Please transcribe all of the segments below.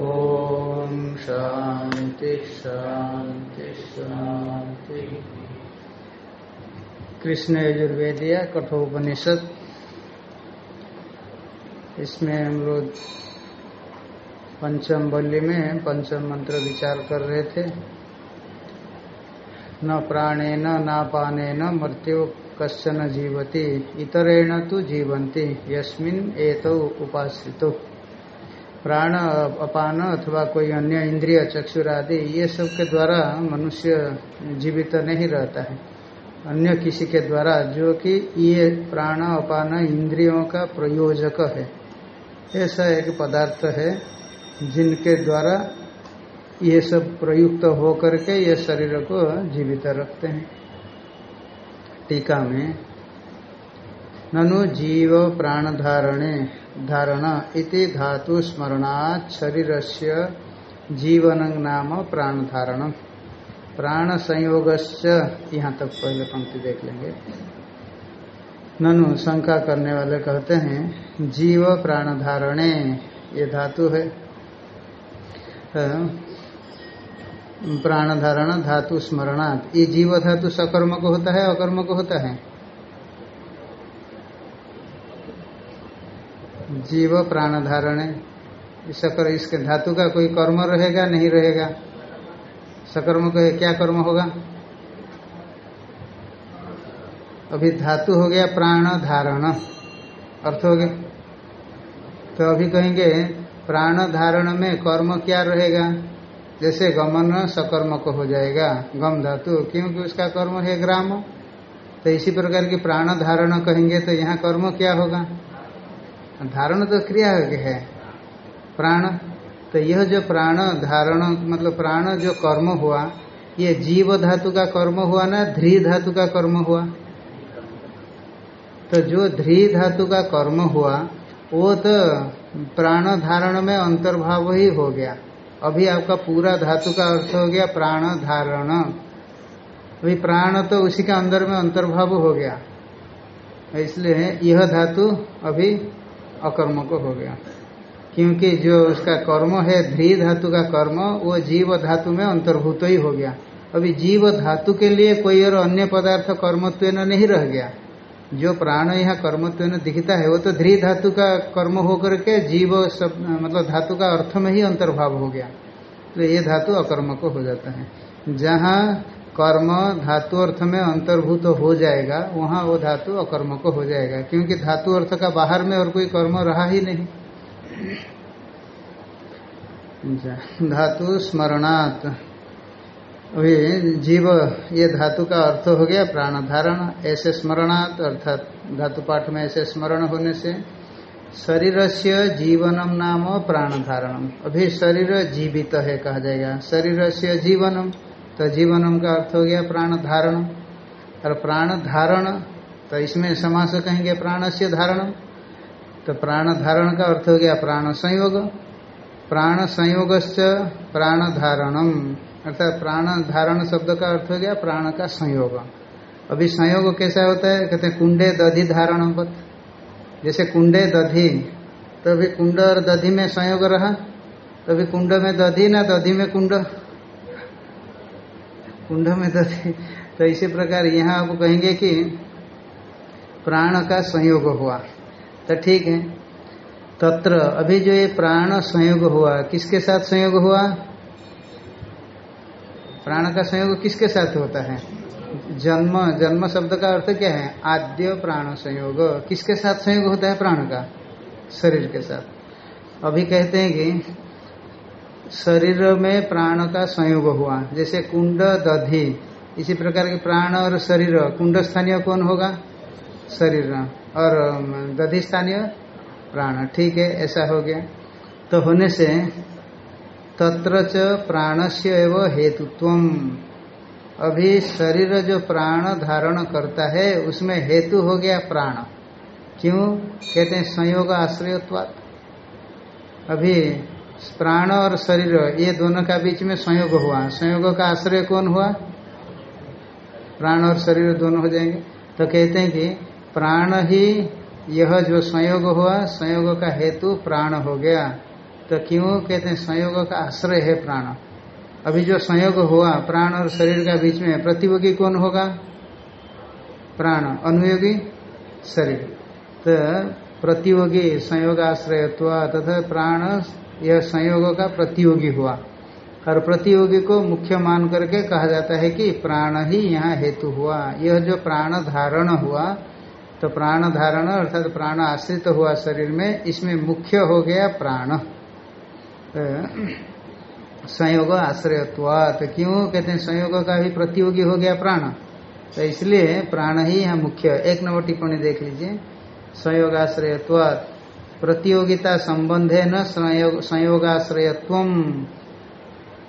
ओम शांति शांति शांति। कृष्ण यजुर्वेदिया कठोपनिषद। इसमें हम लोग पंचम बल्ली में पंचम मंत्र विचार कर रहे थे। न प्राणेन, न पानेन मृत्यु कश्चन जीवती, इतरेण तो जीवंती यस्मिन एतो उपासितो प्राण अपान अथवा कोई अन्य इंद्रिय चक्षुर आदि ये सब के द्वारा मनुष्य जीवित नहीं रहता है। अन्य किसी के द्वारा, जो कि ये प्राण अपान इंद्रियों का प्रयोजक है। ऐसा एक पदार्थ है, जिनके द्वारा ये सब प्रयुक्त हो करके ये शरीर को जीवित रखते हैं। टीका में, ननु जीव प्राण धारणे। धारण इति धातु स्मरणात् शरीर से जीवन नाम प्राण धारण प्राण संयोग यहाँ तक पहले पंक्ति देख लेंगे। ननु शंका करने वाले कहते हैं, जीव प्राण धारणे ये धातु है। प्राण धारण धातु स्मरणात्। ये जीव धातु सकर्म को होता है, अकर्म को होता है। जीव प्राण धारण सकर इसके धातु का कोई कर्म रहेगा, नहीं रहेगा? सकर्म को क्या कर्म होगा? अभी धातु हो गया प्राण धारण। अर्थ हो गया? तो अभी कहेंगे, प्राण धारण में कर्म क्या रहेगा? जैसे गमन सकर्म को हो जाएगा, गम धातु, क्योंकि उसका कर्म है ग्राम। तो इसी प्रकार की प्राण धारण कहेंगे तो यहाँ कर्म क्या होगा? धारण तो क्रिया है। प्राण तो यह जो प्राण, धारण मतलब प्राण जो कर्म हुआ, ये जीव धातु का कर्म हुआ ना, ध्री धातु का कर्म हुआ। तो जो ध्री धातु का कर्म हुआ, वो तो प्राण धारण में अंतर्भाव ही हो गया। अभी आपका पूरा धातु का अर्थ हो गया प्राण धारण। अभी प्राण तो उसी के अंदर में अंतर्भाव हो गया। इसलिए यह धातु अभी अकर्म को हो गया। क्योंकि जो उसका कर्म है ध्री धातु का कर्म, वो जीव धातु में अंतर्भूत ही हो गया। अभी जीव धातु के लिए कोई और अन्य पदार्थ कर्मत्व नहीं रह गया। जो प्राण यहाँ कर्मत्व दिखता है, वो तो ध्री धातु का कर्म होकर के जीव सब मतलब धातु का अर्थ में ही अंतर्भाव हो गया। तो ये धातु अकर्म को हो जाता है। जहाँ कर्म धातु अर्थ में अंतर्भूत हो जाएगा, वहाँ वो धातु अकर्म को हो जाएगा, क्योंकि धातु अर्थ का बाहर में और कोई कर्म रहा ही नहीं। धातु स्मरणात्। अभी जीव, ये धातु का अर्थ हो गया प्राण धारण ऐसे स्मरणात्, अर्थात धातु पाठ में ऐसे स्मरण होने से। शरीर से जीवनम नाम प्राण धारणम अभी शरीर जीवित है कहा जाएगा। शरीर से जीवनम। तो जीवनम का अर्थ हो गया प्राण धारण। और प्राण धारण तो इसमें समास कहेंगे प्राण से धारणम। तो प्राण धारण का अर्थ हो गया प्राण संयोग। प्राण संयोग प्राण धारणम। अर्थात प्राण धारण शब्द का अर्थ हो गया प्राण का संयोग। अभी संयोग कैसा होता है? कहते हैं कुंडे दधि धारण पथ जैसे कुंडे दधि तो अभी कुंड और दधि में संयोग रहा। तो अभी कुंड में दधि ना दधि में कुंड। कुंड में दधि तो इसी प्रकार यहाँ आप कहेंगे कि प्राण का संयोग हुआ। तो ठीक है। तत्र अभी जो ये प्राण संयोग हुआ, किसके साथ संयोग हुआ? प्राण का संयोग किसके साथ होता है? जन्म जन्म शब्द का अर्थ क्या है? आद्य प्राण संयोग। किसके साथ संयोग होता है प्राण का? शरीर के साथ। अभी कहते हैं कि शरीर में प्राण का संयोग हुआ। जैसे कुंड, दधि, इसी प्रकार के प्राण और शरीर। कुंड स्थानीय कौन होगा? शरीर। और दधि स्थानीय प्राण। ठीक है, ऐसा हो गया। तो होने से तत्र च प्राण से एवं हेतुत्व अभी शरीर जो प्राण धारण करता है, उसमें हेतु हो गया प्राण। क्यों? कहते हैं संयोग आश्रयत्वात्। अभी प्राण और शरीर, ये दोनों का बीच में संयोग हुआ। संयोग का आश्रय कौन हुआ? प्राण और शरीर दोनों हो जाएँगे। तो कहते हैं कि प्राण ही यह जो संयोग हुआ, संयोग का हेतु प्राण हो गया। तो क्यों? कहते हैं संयोग का आश्रय है प्राण। अभी जो संयोग हुआ, प्राण और शरीर का बीच में, प्रतियोगी कौन होगा? प्राण, अनुयोगी, शरीर। तो प्रतियोगी संयोग आश्रयत्व तथा प्राण यह संयोग का प्रतियोगी हुआ। और प्रतियोगी को मुख्य मान करके कहा जाता है कि प्राण ही यहाँ हेतु हुआ। यह जो प्राण धारण हुआ तो प्राण धारण अर्थात तो प्राण आश्रित तो हुआ शरीर में, इसमें मुख्य हो गया प्राण। तो संयोग आश्रयत्वात। क्यों? कहते हैं संयोग का भी प्रतियोगी हो गया प्राण। तो इसलिए प्राण ही यहाँ मुख्य। एक नंबर टिप्पणी देख लीजिए। संयोग आश्रयत्वात। प्रतियोगिता संबंधे न संयोगाश्रयत्व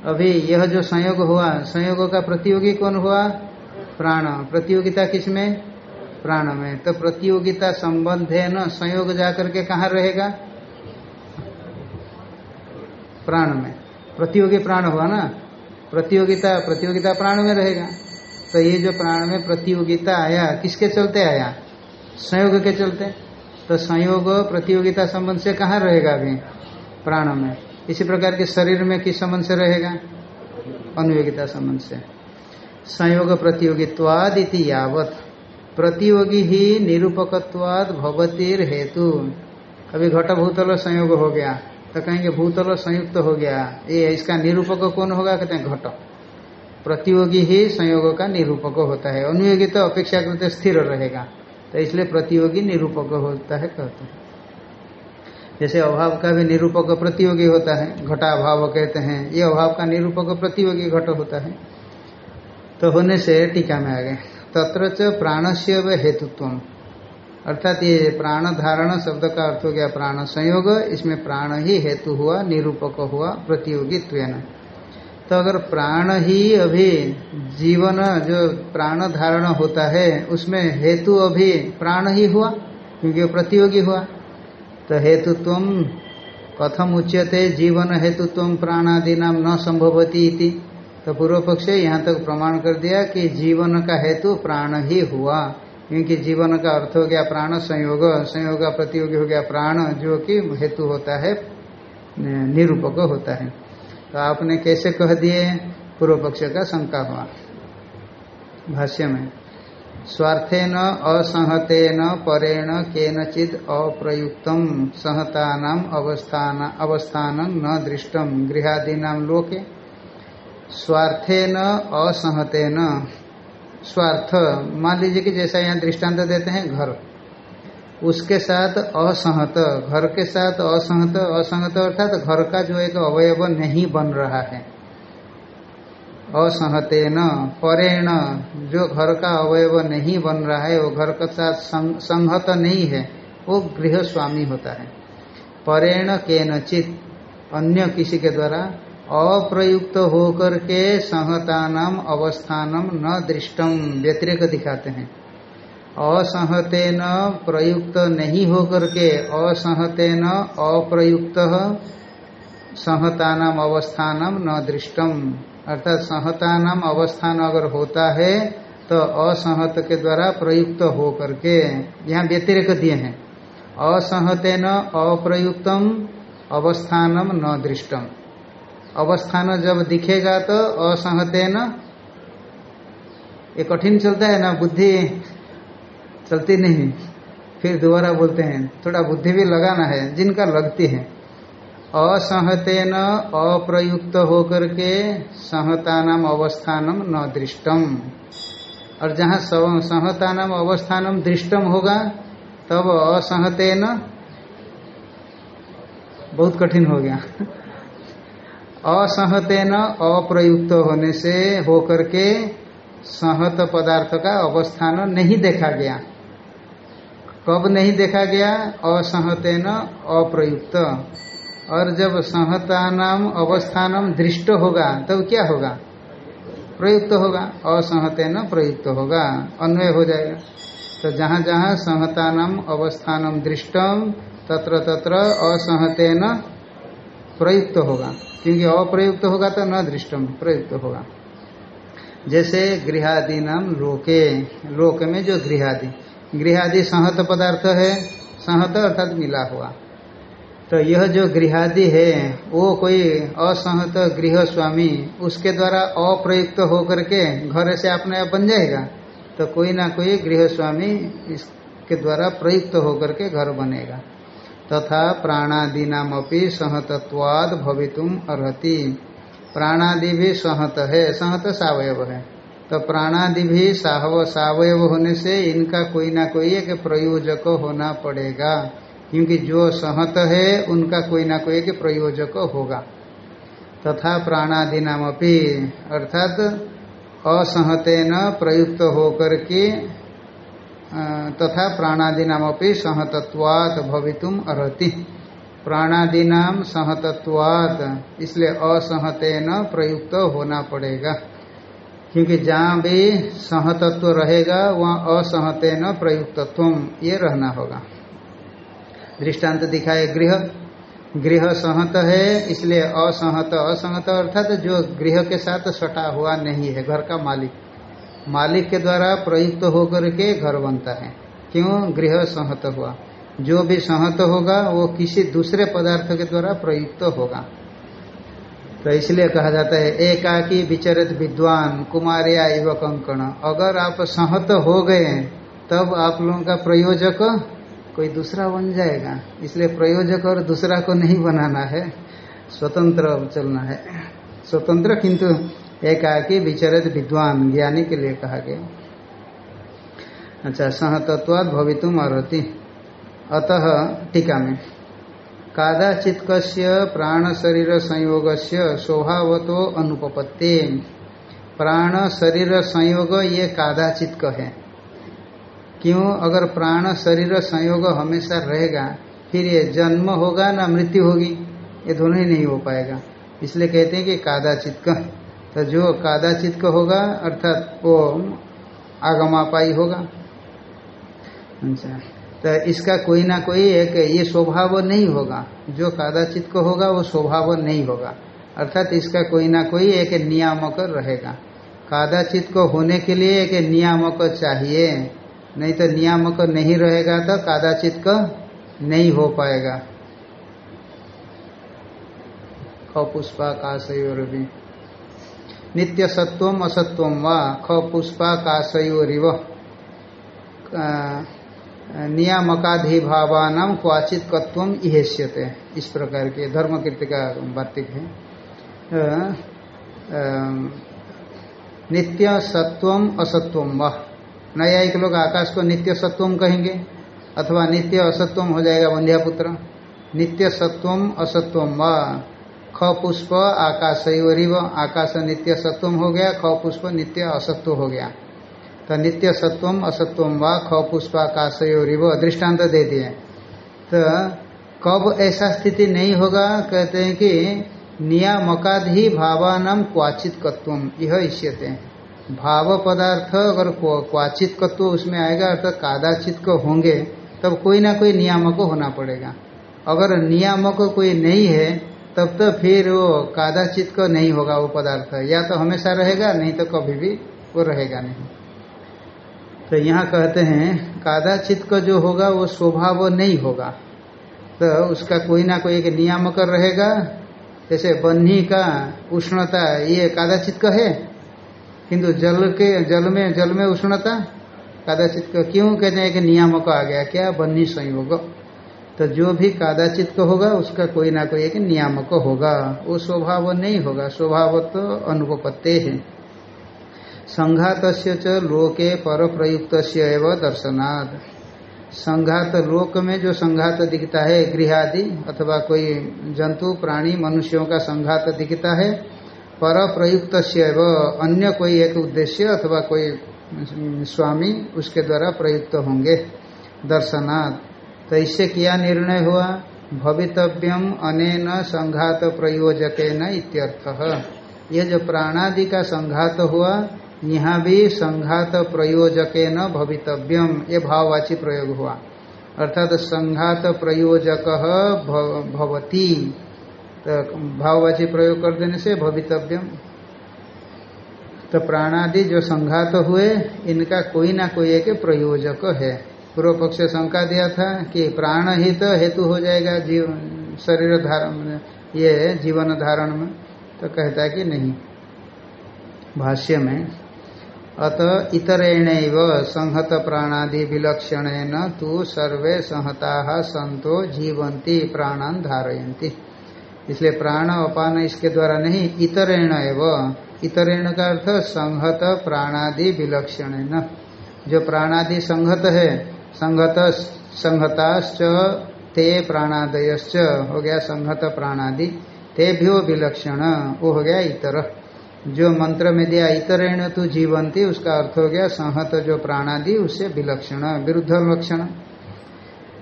अभी यह जो संयोग हुआ, संयोग का प्रतियोगी कौन हुआ? प्राण। प्रतियोगिता किसमें प्राण में। तो प्रतियोगिता संबंध है न संयोग जाकर के कहा रहेगा? प्राण में। प्रतियोगी प्राण हुआ ना? प्रतियोगिता प्रतियोगिता प्राण में रहेगा। तो ये जो प्राण में प्रतियोगिता आया, किसके चलते आया? संयोग के चलते। तो संयोग प्रतियोगिता संबंध से कहाँ रहेगा अभी? प्राण में। इसी प्रकार के शरीर में किस संबंध से रहेगा? अनुयोगिता संबंध से। संयोग प्रतियोगित्वाद इति यावत। प्रतियोगी ही निरूपकत्वाद भवतीर हेतु। अभी घट भूतल संयोग हो गया। तो कहेंगे भूतल संयुक्त हो गया। ये इसका निरूपक कौन होगा? कहते हैं घट। प्रतियोगी ही संयोग का निरूपक होता है। अनुयोगी तो अपेक्षाकृत स्थिर रहेगा। तो इसलिए प्रतियोगी निरूपक होता है कहते हैं। जैसे अभाव का भी निरूपक प्रतियोगी होता है, घटा अभाव कहते हैं, ये अभाव का निरूपक प्रतियोगी घट होता है। तो होने से टीका में आ गए। तत्र च प्राणस्य व हेतुत्व अर्थात ये प्राण धारण शब्द का अर्थ हो गया प्राण संयोग, इसमें प्राण ही हेतु हुआ, निरूपक हुआ प्रतियोगित्व तो अगर प्राण ही अभी जीवन जो प्राण धारण होता है, उसमें हेतु अभी प्राण ही हुआ, क्योंकि प्रतियोगी हुआ। तो हेतुत्व कथम उच्यते, जीवन हेतुत्व प्राणादि नाम न संभवती इति। तो पूर्व पक्ष यहाँ तक प्रमाण कर दिया कि जीवन का हेतु प्राण ही हुआ, क्योंकि जीवन का अर्थ हो गया प्राण संयोग संयोग का प्रतियोगी हो गया प्राण, जो कि हेतु होता है, निरूपक होता है। तो आपने कैसे कह दिए? पूर्व पक्ष का शंका हुआ। भाष्य में, स्वार्थेन असहतेन, परेण केनचिद अप्रयुक्त सहता अवस्थान अवस्थान न दृष्टम। गृहादीना लोके स्वार्थेन असहतेन, स्वार्थ, मान लीजिए कि जैसा यहाँ दृष्टांत देते हैं, घर। उसके साथ असहत, घर के साथ असहत असहत अर्थात घर का जो एक अवयव नहीं बन रहा है। असहतेन, परेण, जो घर का अवयव नहीं बन रहा है, वो घर के साथ संहत नहीं है, वो गृह स्वामी होता है। परेण के नचित अन्य किसी के द्वारा अप्रयुक्त होकर के संहतानाम अवस्थानम न दृष्टम व्यतिरेक दिखाते हैं। असहतेन प्रयुक्त नहीं होकर के, असहतेन अप्रयुक्त संहतानाम अवस्थानम न दृष्टम। अर्थात संहता नाम अवस्थान अगर होता है तो असहत के द्वारा प्रयुक्त हो करके यहाँ व्यतिरिक दिए हैं। असहते न अप्रयुक्तम अवस्थानम न दृष्टम। अवस्थान जब दिखेगा तो असहते न ये कठिन चलता है ना, बुद्धि चलती नहीं। फिर दोबारा बोलते हैं, थोड़ा बुद्धि भी लगाना है, जिनका लगती है। असहतेन अप्रयुक्त होकर के सहतानाम अवस्थानम न दृष्टम। और जहाँ सहतानाम अवस्थानम दृष्टम होगा, तब असहतेन बहुत कठिन हो गया। असहतेन अप्रयुक्त होने से होकर के सहत पदार्थ का अवस्थान नहीं देखा गया। कब नहीं देखा गया? असहतेन अप्रयुक्त। और जब संहतानाम अवस्थानम दृष्ट होगा, तब क्या होगा? प्रयुक्त होगा। असंहते न प्रयुक्त होगा। अन्वय हो जाएगा। तो जहाँ जहाँ संहतानाम अवस्थानम दृष्टम, तत्र तत्र असंहते न प्रयुक्त होगा। क्योंकि अप्रयुक्त होगा तो न दृष्टम, प्रयुक्त होगा। जैसे गृहादि नाम लोके। लोक में जो गृहादि। गृहादि संहत पदार्थ है, संहत अर्थात मिला हुआ। तो यह जो गृहादि है, वो कोई असहत गृह स्वामी उसके द्वारा अप्रयुक्त होकर के घर से अपने आप बन जाएगा। तो कोई ना कोई गृह स्वामी इसके द्वारा प्रयुक्त होकर के घर बनेगा। तथा प्राणादि नाम अपनी सहतत्वाद भवितुम अर्ति प्राणादि भी सहत है, सहत सावयव है। तो प्राणादि भी साहव सावयव होने से इनका कोई ना कोई एक प्रयोजक होना पड़ेगा। क्योंकि जो सहत है, उनका कोई ना कोई एक प्रयोजक होगा। तथा प्राणादि नाम अपनी अर्थात असहतेन प्रयुक्त होकर के तथा प्राणादि नाम अपनी सहतत्वात भवितुम अर्ति प्राणादि नाम सहतत्वात, इसलिए असहतेन प्रयुक्त होना पड़ेगा। क्योंकि जहाँ भी सहतत्व रहेगा, वहाँ असहतेन प्रयुक्तत्व, ये रहना होगा। दृष्टांत दिखाए गृह। गृह सहत है, इसलिए असहत। असहत अर्थात जो गृह के साथ सटा हुआ नहीं है, घर का मालिक। मालिक के द्वारा प्रयुक्त होकर के घर बनता है। क्यों? गृह सहत हुआ। जो भी सहत होगा, वो किसी दूसरे पदार्थ के द्वारा प्रयुक्त होगा। तो इसलिए कहा जाता है, एकाकी विचरित विद्वान, कुमारिया एवं कंकण। अगर आप सहत हो गए तब आप लोगों का प्रयोजक कोई दूसरा बन जाएगा। इसलिए प्रयोजक और दूसरा को नहीं बनाना है, स्वतंत्र चलना है। स्वतंत्र किंतु एकाकी विचरित विद्वान, ज्ञानी के लिए कहा गया। अच्छा सहतत्वाद भवितुम अर्ति अतः टीका में कादाचित प्राण शरीर संयोग से स्वभावतो अनुपत्ति प्राण शरीर संयोग ये कादाचित है। क्यों? अगर प्राण शरीर संयोग हमेशा रहेगा, फिर ये जन्म होगा ना मृत्यु होगी, ये दोनों ही नहीं हो पाएगा। इसलिए कहते हैं कि कादाचित तो जो कादाचित होगा, अर्थात वो आगमापाई होगा। अच्छा। तो इसका कोई ना कोई एक ये स्वभाव नहीं होगा। जो कादाचित को होगा, वो स्वभाव नहीं होगा। अर्थात इसका कोई ना कोई एक नियामक रहेगा। कादाचित को होने के लिए एक नियामक चाहिए। नहीं तो नियामक नहीं रहेगा तो कादाचित का नहीं हो पाएगा। ख पुष्पाकाशयोर भी नित्य सत्वम असत्वम व ख पुष्पाकाशयोरिव नियामकाधिभावान क्वाचित कत्व इहेश्यते इस प्रकार के धर्म कीर्ति का वार्तिक है। नित्य सत्वम असत्वम व। न्यायिक लोग आकाश को नित्य सत्वम कहेंगे, अथवा नित्य असत्वम हो जाएगा बंध्या पुत्र नित्य सत्वम असत्वम व। ख पुष्प आकाश आकाश नित्य सत्वम हो गया, ख पुष्प नित्य असत्व हो गया। तो नित्य सत्वम असत्वम व ख पुष्प आकाशयोरिव दृष्टांत दे दिए तो कब ऐसा स्थिति नहीं होगा, कहते हैं कि नियामकाधि भावान क्वाचित कत्वम यह इष्यते। भाव पदार्थ अगर क्वाचित तत्व उसमें आएगा, अर्थात कादाचित को होंगे, तब कोई ना कोई नियामक होना पड़ेगा। अगर नियामक कोई नहीं है, तब तो फिर वो कादाचित को नहीं होगा वो पदार्थ। या तो हमेशा रहेगा, नहीं तो कभी भी वो रहेगा नहीं। तो यहाँ कहते हैं, कादाचित का जो होगा, वो स्वभाव नहीं होगा। तो उसका कोई ना कोई एक नियामक रहेगा। जैसे बन्ही का उष्णता, ये कादाचित का है किंतु जल के, जल में जल में उष्णता? कादाचित का क्यों कहते हैं? कि नियामक आ गया, क्या बन्ही संयोग? तो जो भी कादाचित का होगा, उसका कोई ना कोई एक नियामक होगा। वो स्वभाव नहीं होगा। स्वभाव तो अनुपत्ते है। संघात लोके पर प्रयुक्त दर्शनाद संघात लोक में जो संघात दिखता है, गृहादि अथवा कोई जंतु, प्राणी, मनुष्यों का संघात दिखता है पर प्रयुक्त अन्य कोई एक उद्देश्य अथवा कोई स्वामी उसके द्वारा प्रयुक्त होंगे दर्शनात्। तो इससे क्या निर्णय हुआ? भवितव्यम अनेन संघात प्रयोजक न इत्यर्थ। ये जो प्राणादि का संघात हुआ यहाँ भी संघात प्रयोजक न भवितव्यम, ये भाववाची प्रयोग हुआ। अर्थात संघात प्रयोजक भवती। तो भाववाची प्रयोग कर देने से भवितव्यम। तो प्राणादि जो संघात हुए, इनका कोई ना कोई एक प्रयोजक है। पूर्व पक्ष शंका दिया था कि प्राण ही तो हेतु हो जाएगा जीव, शरीर धारण, ये जीवन धारण में तो कहता है कि नहीं। भाष्य में अत इतरेण संहत प्राणादि विलक्षण तु सर्वे संहता संतो जीवंती प्राणान धारयंती इसलिए प्राण अपान इसके द्वारा नहीं, इतरेण इतरेण का अर्थ संहत प्राणादि विलक्षण जो प्राणादि संहत है, संहत, संहताश्च ते प्राणादयश्च, हो गया संहत प्राणादि। तेभ्यो विलक्षण, वो हो गया इतर। जो मंत्र में दिया, इतरेण तो जीवंती, उसका अर्थ हो गया, संहत जो प्राणादि उससे विलक्षण, विरुद्ध लक्षण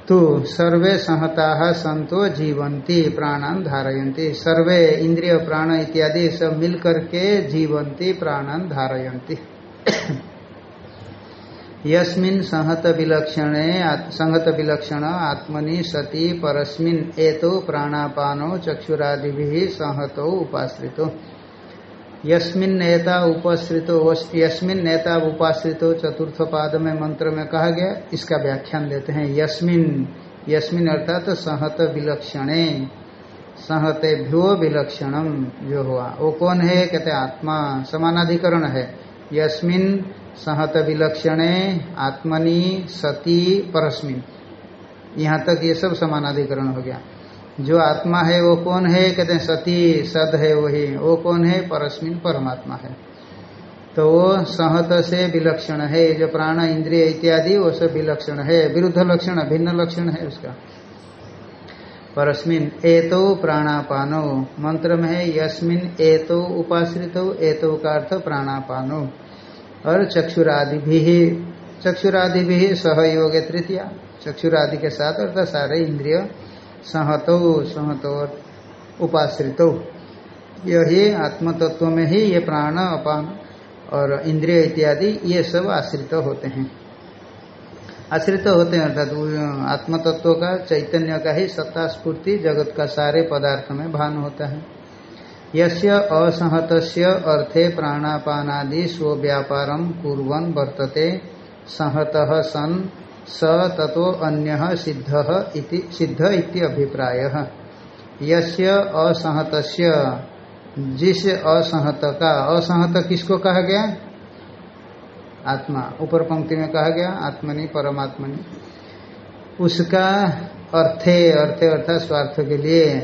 तो सर्वे संहता संतो जीवंती, प्राणन धारयंती सर्वे इंद्रिय, प्राण इत्यादि, सब मिल करके जीवंती, प्राणन धारयंती यस्मिन संहत विलक्षणे संहत विलक्षण, आत्मनि सती परस्मिन, एतो प्राणापानो चक्षुरादि संहतो उपाश्रितो। यस्मिन नेता उपश्रितो यस्मिन नेता उपाश्रितो चतुर्थ पाद में मंत्र में कहा गया। इसका व्याख्यान देते हैं। यस्मिन यस्मिन अर्थात तो सहत विलक्षणे। सहतेभ्यो विलक्षणम जो हुआ। वो कौन है? कहते आत्मा। समानाधिकरण है। यस्मिन सहत विलक्षणे, आत्मनि, सती, परस्मिन। यहाँ तक ये सब समानाधिकरण हो गया। जो आत्मा है वो कौन है? कहते हैं सती, सद है वही। वो कौन है? परस्मिन, परमात्मा है। तो वो सहत से विलक्षण है। जो प्राण, इंद्रिय इत्यादि, वो सब विलक्षण है। विरुद्ध लक्षण, भिन्न लक्षण है उसका। परस्मिन, एतो प्राणापानो। मंत्र में है, यस्मिन, एतो उपाश्रित। एतो का अर्थ प्राणापानो। और चक्षुरादि भी चक्षुरादि भी सहयोग तृतीया। चक्षुरादि के साथ अर्थात सारे इंद्रिय सहतो सहतो, उपाश्रित। यही आत्म तत्व में ही ये प्राण, अपान और इंद्रिय इत्यादि, ये सब आश्रित होते हैं। आश्रित होते हैं अर्थात आत्म तत्व का, चैतन्य का ही सत्ता स्फूर्ति, जगत का सारे पदार्थ में भान होता है। यस्य असहत अर्थे प्राणापानादि स्व व्यापारम कुरन वर्तते, सहत सन स ततो अन्य सिद्ध इति सिद्ध इति अभिप्राय। यस्य असहत जिस असहत का असहत किसको कहा गया? आत्मा। ऊपर पंक्ति में कहा गया, आत्मनि, परमात्मनि। उसका अर्थे अर्थे अर्थात स्वार्थ के लिए,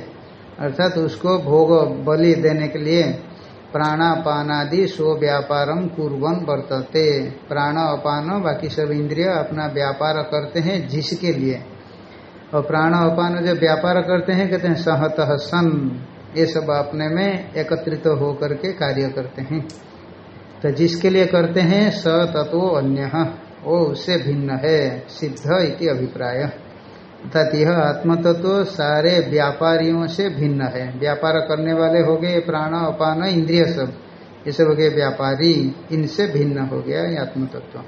अर्थात उसको भोग, बलि देने के लिए प्राणापानादि स्व व्यापारम कुरन वर्तते। प्राण अपान, बाकी सब इंद्रिय अपना व्यापार करते हैं जिसके लिए। और प्राण अपान जो व्यापार करते हैं, कहते हैं सहत सन। ये सब अपने में एकत्रित होकर के कार्य करते हैं। तो जिसके लिए करते हैं, स तत्व अन्य। वो उससे भिन्न है, सिद्ध इति अभिप्राय। अर्थात यह आत्म तत्व सारे व्यापारियों से भिन्न है। व्यापार करने वाले हो गए, प्राण, अपान, इंद्रिय सब, ये सब हो गए व्यापारी, इनसे भिन्न हो गया ये आत्म तत्व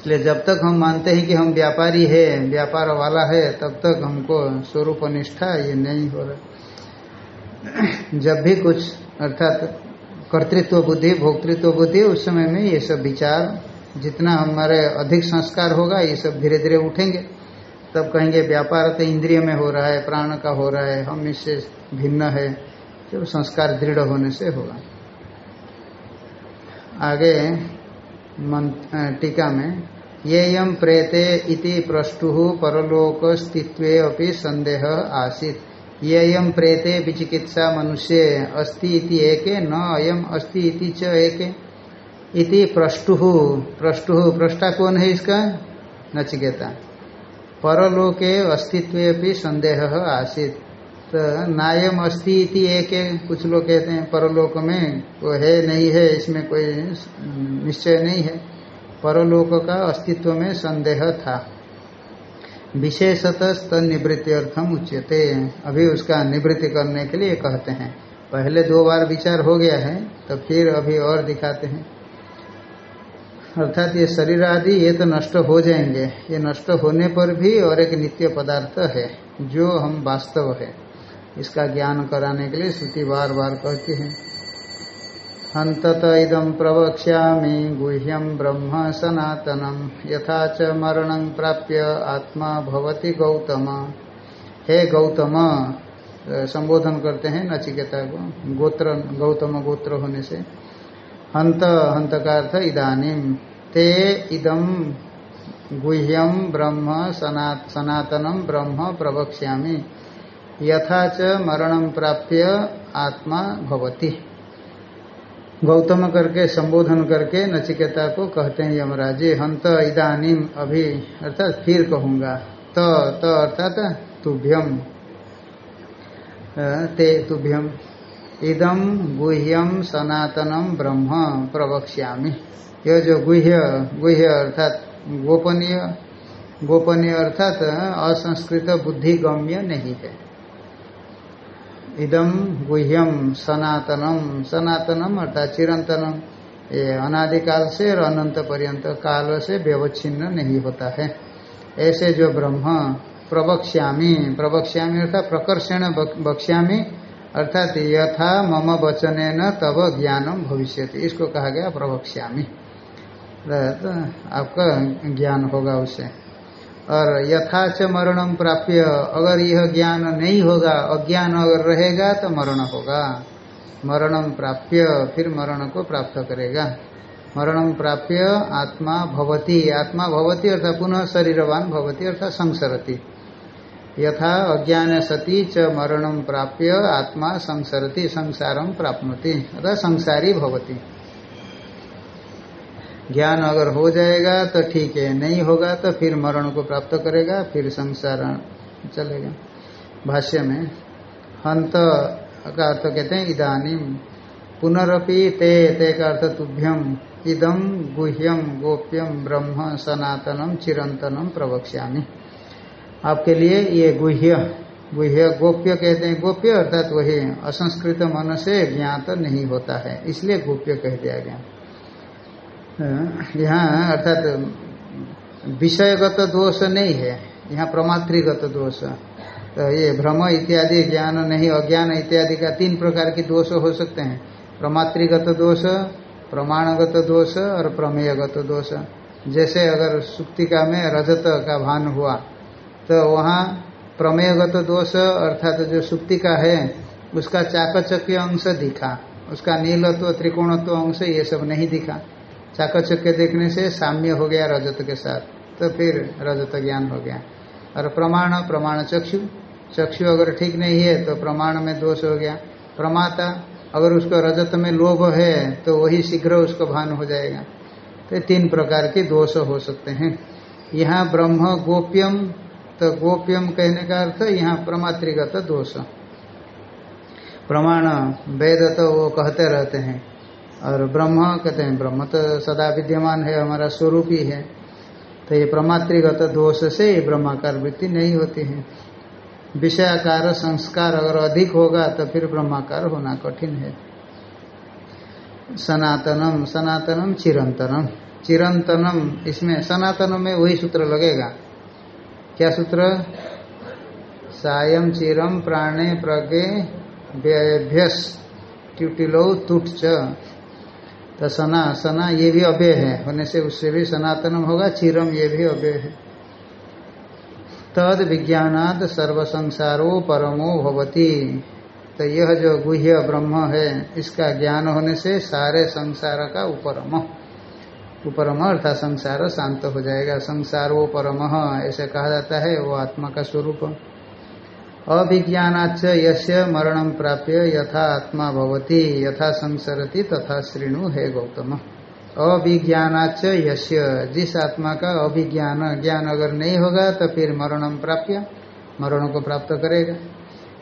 इसलिए जब तक हम मानते हैं कि हम व्यापारी है, व्यापार वाला है, तब तक हमको स्वरूप निष्ठा ये नहीं हो रहा। जब भी कुछ, अर्थात कर्तृत्व बुद्धि, भोक्तृत्व बुद्धि, उस समय में ये सब विचार, जितना हमारे अधिक संस्कार होगा, ये सब धीरे धीरे उठेंगे। तब कहेंगे, व्यापार तो इंद्रिय में हो रहा है, प्राण का हो रहा है, हम इससे भिन्न है। जो संस्कार दृढ़ होने से होगा। आगे टीका में ये यम प्रेते इति प्रष्टु परलोक स्थित्व अपनी संदेह आसित। ये यम प्रेते विचिकित्सा मनुष्य अस्ति इति एक, न अयम अस्ति इति च एक। इति प्रष्टु प्रष्टु, प्रष्टा कौन है इसका? नचिकेता। परलोके अस्तित्व भी संदेह आसित। तो नायम अस्ति इति एक कुछ लोग कहते हैं, परलोक में वो है नहीं है, इसमें कोई निश्चय नहीं है। परलोक का अस्तित्व में संदेह था। विशेषतः स्तन निवृत्ति अर्थम उच्यते। अभी उसका निवृत्ति करने के लिए कहते हैं। पहले दो बार विचार हो गया है तो फिर अभी और दिखाते हैं। अर्थात ये शरीर आदि, ये तो नष्ट हो जाएँगे। ये नष्ट होने पर भी और एक नित्य पदार्थ है, जो हम वास्तव है। इसका ज्ञान कराने के लिए श्रुति बार बार कहती है। हंतत इदम प्रवक्ष्यामि गुह्यम ब्रह्म सनातनम यथा च मरण प्राप्य आत्मा भवति गौतम। हे गौतम संबोधन करते हैं नचिकेता को, गोत्र, गौतम गोत्र होने से। हंत हंत का अर्थ इदानीम ते इदम गुह्यम ब्रह्म सनात, सनातनम ब्रह्म प्रवक्ष्यामि। यथा च मरणम प्राप्य आत्मा भवती। गौतम करके संबोधन करके नचिकेता को कहते हैं यमराज हंत इदानीम अभी अर्थात फिर कहूँगा। त तो अर्थात तुभ्यम ते तुभ्यम इदम गुह्यम सनातनम ब्रह्म प्रवक्ष्यामि। यह जो गुह्य गुह्य अर्थात गोपनीय गोपनीय अर्थात असंस्कृत बुद्धि गम्य नहीं है। इदम गुह्यम सनातनम सनातनम अर्थात चिरंतनम, ये अनादिकाल से और अनंत पर्यंत काल से व्यवच्छिन्न नहीं होता है। ऐसे जो ब्रह्म प्रवक्ष्यामी प्रवक्ष्यामी अर्थात प्रकर्षण बक्ष्यामी अर्थात यथा मम वचन न तब ज्ञानम भविष्य इसको कहा गया प्रवक्ष्यामी। तो आपका ज्ञान होगा उससे और यथाच मरणम प्राप्य अगर यह ज्ञान नहीं होगा, अज्ञान अगर रहेगा तो मरण होगा। मरणम प्राप्य, फिर मरण को प्राप्त करेगा। मरणम प्राप्य आत्मा भवती। आत्मा भवती अर्थात पुनः शरीरवान भवती अर्थात संसरती। यथा अज्ञान सती च मरणम प्राप्य आत्मा संसरती संसारम प्राप्नोति अर्थात संसारी भवती। ज्ञान अगर हो जाएगा तो ठीक है, नहीं होगा तो फिर मरण को प्राप्त करेगा, फिर संसार चलेगा। भाष्य में हंत का अर्थ कहते हैं इदानीम पुनरपि ते ते का अर्थ तुभ्यम इदम गुह्यम गोप्यम ब्रह्म सनातनम चिरंतनम प्रवक्ष्यामि। आपके लिए ये गुह्य गुह्य गोप्य कहते हैं। गोप्य अर्थात वही असंस्कृत मन से ज्ञात नहीं होता है, इसलिए गोप्य कह दिया गया। यहाँ अर्थात विषयगत दोष नहीं है, यहाँ प्रमातृगत दोष। तो ये भ्रम इत्यादि, ज्ञान नहीं, अज्ञान इत्यादि का तीन प्रकार के दोष हो सकते हैं। प्रमातृगत दोष, प्रमाणगत दोष और प्रमेयगत दोष। जैसे अगर सुक्तिका में रजत का भान हुआ तो वहाँ प्रमेयगत दोष अर्थात जो सुक्ति का है, उसका चाकचक्य अंश दिखा। उसका नीलत्व, त्रिकोणत्व अंश, ये सब नहीं दिखा। चाकचक्य देखने से साम्य हो गया रजत के साथ तो फिर रजत ज्ञान हो गया। और प्रमाण प्रमाण चक्षु। चक्षु अगर ठीक नहीं है तो प्रमाण में दोष हो गया। प्रमाता, अगर उसको रजत में लोभ है तो वही शीघ्र उसको भान हो जाएगा। तो तीन प्रकार के दोष हो सकते हैं। यहाँ ब्रह्म, गोप्यम तो गोप्यम कहने का अर्थ यहाँ प्रमातृगत दोष। प्रमाण वेद तो वो कहते रहते हैं और ब्रह्म कहते हैं ब्रह्म तो सदा विद्यमान है, हमारा स्वरूप ही है। तो ये प्रमातृगत दोष से ब्रह्माकार वृत्ति नहीं होती है। विषयाकार संस्कार अगर अधिक होगा तो फिर ब्रह्माकार होना कठिन है। सनातनम सनातनम चिरंतनम। चिरंतनम, इसमें सनातनम में वही सूत्र लगेगा। क्या सूत्र? सायम चिरम प्राणे प्रगे व्यभ्यस ट्यूटिलो तुट तो सना सना ये भी अव्यय है। होने से उससे भी सनातनम होगा चिरम ये भी अव्यय है। तद विज्ञानाद सर्व संसारो परमो भवती। तो यह जो गुह्य ब्रह्म है, इसका ज्ञान होने से सारे संसार का उपरम। उपरम अर्थात संसार शांत हो जाएगा। संसारो परम, ऐसे कहा जाता है, वो आत्मा का स्वरूप। अभिज्ञाच यश मरण प्राप्य यथा आत्मा भवती, यथा संसरती तथा श्रीणु है गौतम। अभिज्ञाच यश जिस आत्मा का अभिज्ञान, ज्ञान अगर नहीं होगा तो फिर मरणम प्राप्य, मरण को प्राप्त करेगा।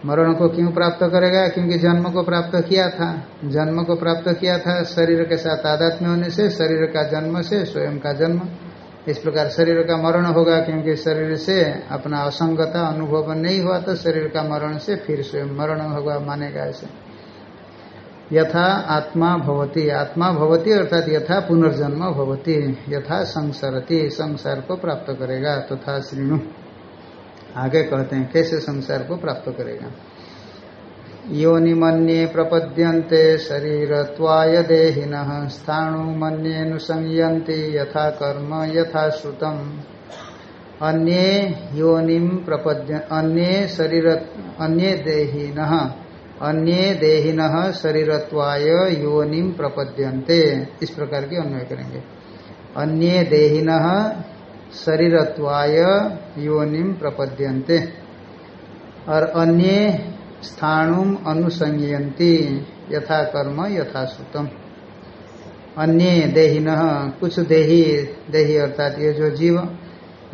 मरण को क्यों प्राप्त करेगा? क्योंकि जन्म को प्राप्त किया था। जन्म को प्राप्त किया था शरीर के साथ आध्यात्म होने से, शरीर का जन्म से, स्वयं का जन्म। इस प्रकार शरीर का मरण होगा क्योंकि शरीर से अपना असंगता अनुभव नहीं हुआ तो शरीर का मरण से फिर स्वयं मरण होगा, मानेगा ऐसे। यथा आत्मा भवती। आत्मा भवती अर्थात यथा पुनर्जन्म भवती। यथा संसरती। संसार को प्राप्त करेगा। तथा तो श्रीणु। आगे कहते हैं, कैसे संसार को प्राप्त करेगा? योनि मन्ये प्रपद्यन्ते शरीरत्वाय देहिनः, स्थाणु मन्येनुसंयन्ति यथा कर्म यथा श्रुतम्। अन्य योनिम प्रपद्य, अन्य शरीर, अन्य देहीन अन्य देहीन शरीरत्वाय योनिम प्रपद्यन्ते। इस प्रकार के अन्वय करेंगे। अन्य देहीन शरीरत्वाय योनिम प्रपद्यन्ते। और अन्य स्थाणुम अनुसंयंती यथा कर्म, यथा सुतम। अन्य देहीन, कुछ देही देही अर्थात ये जो जीव,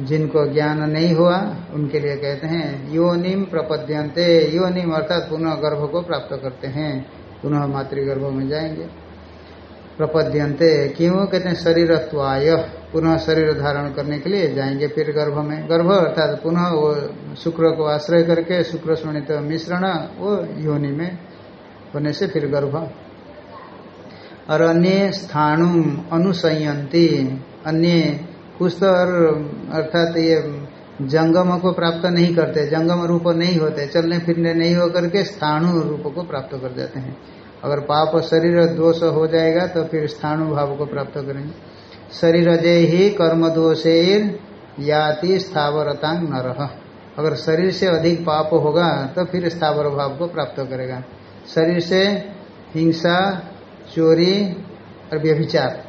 जिनको ज्ञान नहीं हुआ, उनके लिए कहते हैं योनिम प्रपद्यंते योनिम अर्थात पुनः गर्भ को प्राप्त करते हैं। पुनः मातृगर्भ में जाएँगे। प्रपद्यंते क्यों? कहते हैं शरीरत्वाय। पुनः शरीर धारण करने के लिए जाएँगे फिर गर्भ में। गर्भ अर्थात पुनः वो शुक्र को आश्रय करके शुक्र सुनित मिश्रण वो योनि में होने से फिर गर्भ। और अन्य स्थानु अनुसयंती अन्य कुछ तो अर्थात ये जंगम को प्राप्त नहीं करते, जंगम रूप नहीं होते, चलने फिरने नहीं होकर के स्थाणु रूप को प्राप्त कर जाते हैं। अगर पाप शरीर दोष हो जाएगा तो फिर स्थाणु भाव को प्राप्त करेंगे। शरीर जय ही कर्म दोषेर याति स्थावरतांग न रह अगर शरीर से अधिक पाप होगा तो फिर स्थावर भाव को प्राप्त करेगा। शरीर से हिंसा, चोरी और व्यभिचार,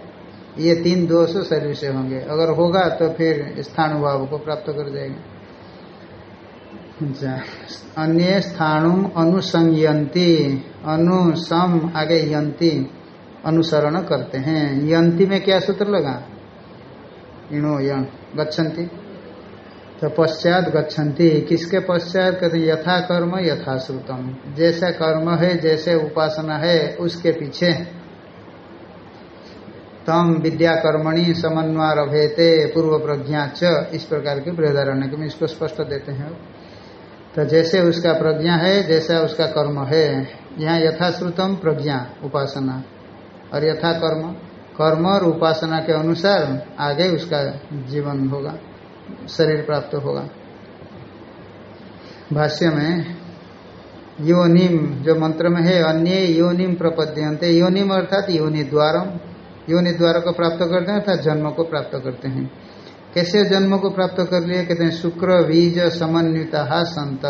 ये तीन दोष शरीर से होंगे। अगर होगा तो फिर स्थानुभाव को प्राप्त कर जाएगा। अन्य स्थानुम अनुसंयंती अनुसम आगे यंती अनुसरण करते हैं। यंती में क्या सूत्र लगा? इणो यण गच्छन्ति। तो पश्चात गच्छन्ति। किसके पश्चात? कहते यथा कर्म, यथा श्रुतम। जैसा कर्म है, जैसे उपासना है, उसके पीछे। तम विद्या कर्मणि समन्वय पूर्व प्रज्ञा च, इस प्रकार के बृहदारण्य में इसको स्पष्ट देते हैं। तो जैसे उसका प्रज्ञा है, जैसा उसका कर्म है। यहाँ यथाश्रुतम प्रज्ञा उपासना। और यथा कर्म कर्म और उपासना के अनुसार आगे उसका जीवन होगा, शरीर प्राप्त होगा। भाष्य में, योनिम, जो मंत्र में है, अन्य योनिम प्रपद्यंते योनिम अर्थात योनि द्वारम योनि द्वार को प्राप्त करते हैं अर्थात जन्म को प्राप्त करते हैं। कैसे जन्म को प्राप्त कर लिए कहते हैं, शुक्र, बीज, समन्विता, संत।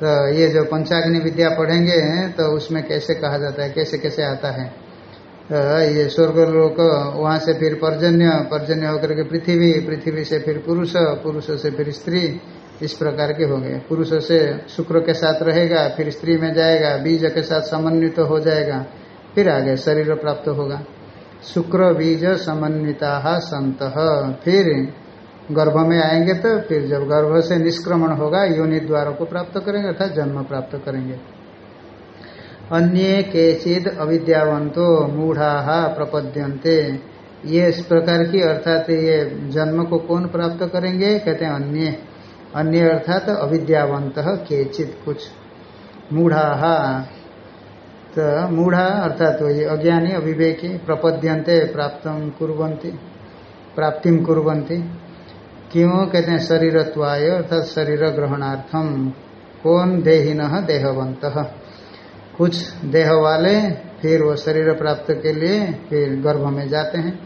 तो ये जो पंचाग्नि विद्या पढ़ेंगे तो उसमें कैसे कहा जाता है? कैसे कैसे आता है? तो ये स्वर्ग लोक वहाँ से फिर पर्जन्य पर्जन्य होकर के पृथ्वी पृथ्वी से फिर पुरुष पुरुष से फिर स्त्री, इस प्रकार के हो गए पुरुष से शुक्र के साथ रहेगा, फिर स्त्री में जाएगा, बीज के साथ समन्वित तो हो जाएगा, फिर आगे शरीर प्राप्त होगा। शुक्र बीज समन्विता संत फिर गर्भ में आएँगे तो फिर जब गर्भ से निष्क्रमण होगा, योनि द्वारों को प्राप्त करेंगे अर्थात जन्म प्राप्त करेंगे। अन्य केचिद अविद्यावंतो मूढ़ा प्रपद्यंते ये इस प्रकार की अर्थात ये जन्म को कौन प्राप्त करेंगे? कहते हैं अन्य। अन्य अर्थात अविद्यावंत केचित कुछ। मूढ़ा तो मूढ़ा अर्थात तो ये अज्ञानी, अविवेकी प्रपद्यंते प्राप्त कुरंती प्राप्तिम कुरंती क्यों कहते हैं, शरीरत्वाय, अर्थात शरीर ग्रहणार्थम कौन देहीन देहवंत कुछ देह वाले फिर वो शरीर प्राप्त के लिए फिर गर्भ में जाते हैं।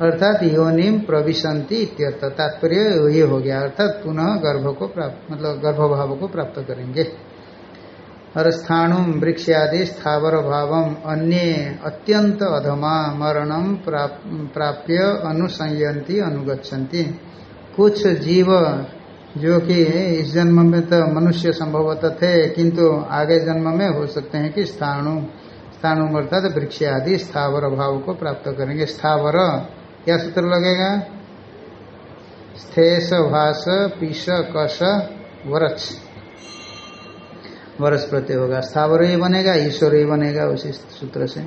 अर्थात योनिम प्रविशंति तात्पर्य ये हो गया। अर्थात पुनः गर्भ को प्राप्त मतलब गर्भभाव को प्राप्त करेंगे। और स्थाणु वृक्षादि स्थावर भाव अन्य अत्यंत अधमा मरणम प्राप्य अनुसंयंती अनुगछन्ति कुछ जीव जो कि इस जन्म में तो मनुष्य संभवतः थे, किंतु आगे जन्म में हो सकते हैं कि स्थाणु। स्थाणु अर्थात वृक्ष आदि स्थावर भाव को प्राप्त करेंगे। स्थावर, क्या सूत्र लगेगा? स्थेश भाष पीस कश वरक्ष वर्ष प्रत्यय होगा। स्थावर ही बनेगा, ईश्वर ही बनेगा उसी सूत्र से।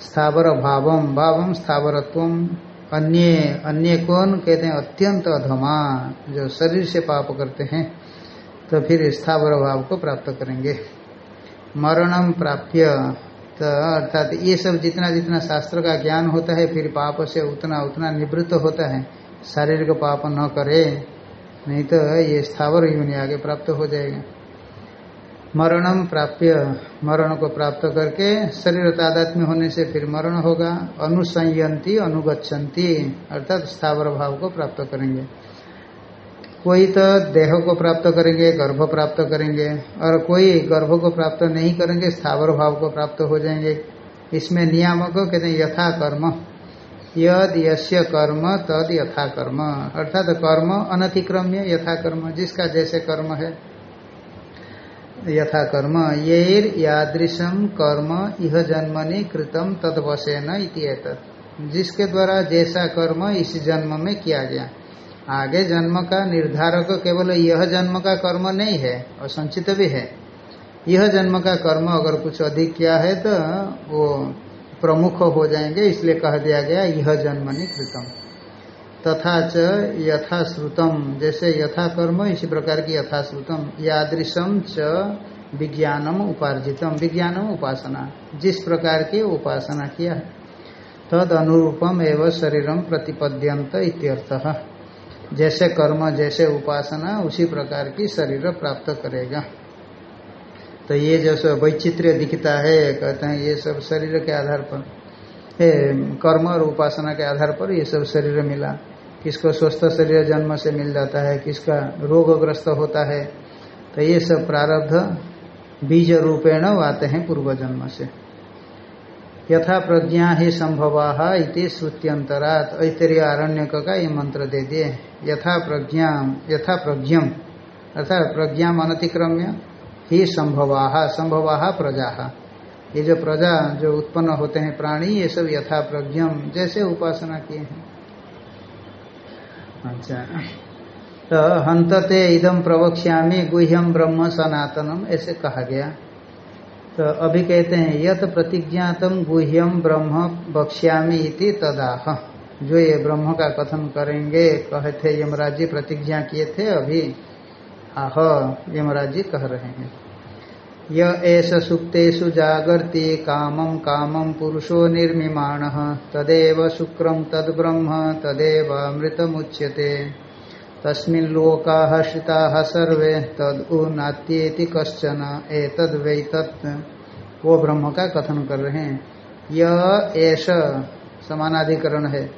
स्थावर भावम भावम स्थावरत्व अन्य अन्य कौन? कहते हैं, अत्यंत अधमा जो शरीर से पाप करते हैं तो फिर स्थावर भाव को प्राप्त करेंगे। मरणम प्राप्य तो अर्थात ये सब जितना जितना शास्त्र का ज्ञान होता है, फिर पाप से उतना उतना निवृत्त होता है। शारीरिक पाप न करे, नहीं तो ये स्थावर ही योनि आगे प्राप्त हो जाएगा। मरणम प्राप्य, मरण को प्राप्त करके शरीर तादात्म्य होने से फिर मरण होगा, अनुसंयंती अनुगछन्ति अर्थात स्थावर भाव को प्राप्त करेंगे। कोई तो देह को प्राप्त करेंगे, गर्भ प्राप्त करेंगे, और कोई गर्भ को प्राप्त नहीं करेंगे, स्थावर भाव को प्राप्त हो जाएँगे। इसमें नियामक कहते हैं यथा कर्म। यद यश्य कर्म, तद यथा कर्म। अर्थात कर्म अनतिक्रम्य यथा कर्म, जिसका जैसे कर्म है। यथा कर्म ये यादृशम कर्म इह जन्मनि कृतम तदवशेन इति जिसके द्वारा जैसा कर्म इस जन्म में किया गया। आगे जन्म का निर्धारक केवल यह जन्म का कर्म नहीं है और संचित भी है। यह जन्म का कर्म अगर कुछ अधिक किया है तो वो प्रमुख हो जाएँगे, इसलिए कह दिया गया यह जन्मनि कृतम। तथा च यथाश्रुतम। जैसे यथा कर्म इसी प्रकार की यथाश्रुतम। यादृशम च विज्ञानम उपार्जितम। विज्ञानम उपासना। जिस प्रकार की उपासना किया तद अनुरूपम एवं शरीरम प्रतिपद्यंत इत्यर्थ। जैसे कर्म, जैसे उपासना, उसी प्रकार की शरीर प्राप्त करेगा। तो ये जो वैचित्र्य दिखता है, कहते हैं, ये सब शरीर के आधार पर कर्म और उपासना के आधार पर ये सब शरीर मिला। किसको स्वस्थ शरीर जन्म से मिल जाता है, किसका रोगग्रस्त होता है तो ये सब प्रारब्ध बीज रूपेण आते हैं पूर्व जन्म से। यथा प्रज्ञा ही संभवा इति श्रुत्यंतरात। ऐतरीय आरण्य का ये मंत्र दे दिए। यथा प्रज्ञा, यथा प्रज्ञम अर्थात प्रज्ञा अनतिक्रम्य ही संभवा संभवा प्रजा। ये जो प्रजा, जो उत्पन्न होते हैं प्राणी, ये सब यथा प्रज्ञम जैसे उपासना किए हैं। अच्छा तो हंतते इदम प्रवक्ष्यामी गुह्यम ब्रह्म सनातनम, ऐसे कहा गया। तो अभी कहते हैं, यत प्रतिज्ञातम गुह्यम ब्रह्म बक्ष्यामी इति तदाह। जो ये ब्रह्म का कथन करेंगे, कहे थे यमराज जी प्रतिज्ञा किए थे अभी, आह यमराज जी कह रहे हैं। यश सुक्तेषु जागर्ति कामं कामं पुरुषो निर्मिमाण। तदेव शुक्रम तद्ब्रह्म, तदेव अमृतमुच्यते। तस्मिन् लोकाः श्रिताः सर्वे, तद उन्नात्येति कश्चन, एतद वो ब्रह्म का कथन कर रहे हैं। यह एष समानाधिकरण है।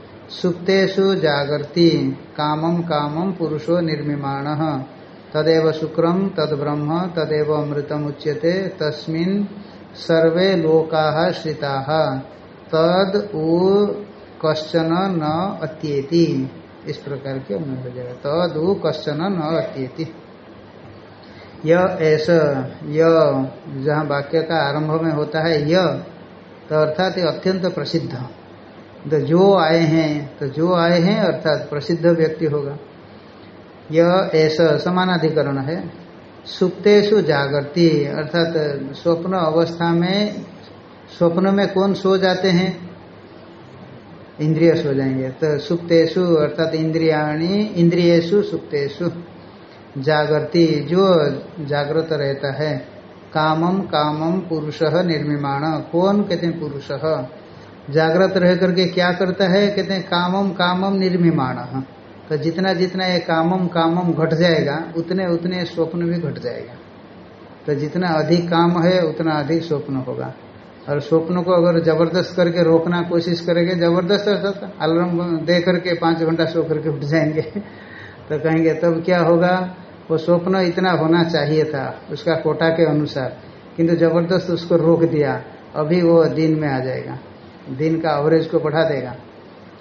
सुक्तेषु जागृति कामम कामम पुरुषो निर्मिमाण। तदेव शुक्रम तद ब्रह्म तदेव अमृतम उच्यते तस्मिन सर्वे लोका श्रिता। तद उ कश्चन न अत्येति। इस प्रकार के अन्न हो जाएगा। तद उ कश्चन न अत्येति। यह ऐसा यह जहाँ वाक्य का आरंभ में होता है यह तो अर्थात अत्यंत प्रसिद्ध। तो जो आए हैं तो जो आए हैं, अर्थात प्रसिद्ध व्यक्ति होगा। यह ऐसा समानाधिकरण है। सुप्तेशु जागृति अर्थात स्वप्न अवस्था में, स्वप्न में कौन सो जाते हैं? इंद्रिय सो जाएँगे। तो सुप्तेशु अर्थात इंद्रियाणी इंद्रियेशु सुप्तेशु जागृति जो जागृत रहता है। कामम कामम पुरुष निर्मिमाण। कौन? कहते हैं पुरुष। जागृत रह करके क्या करता है? कहते हैं कामम कामम निर्मिमाण। तो जितना जितना ये कामम कामम घट जाएगा, उतने उतने स्वप्न भी घट जाएगा। तो जितना अधिक काम है, उतना अधिक स्वप्न होगा। और स्वप्न को अगर ज़बरदस्त करके रोकना कोशिश करेंगे, ज़बरदस्त अलार्म दे करके पाँच घंटा सो करके उठ जाएँगे। तो कहेंगे, तब क्या होगा? वो स्वप्न इतना होना चाहिए था, उसका कोटा के अनुसार। किंतु ज़बरदस्त उसको रोक दिया, अभी वो दिन में आ जाएगा। दिन का एवरेज को बढ़ा देगा।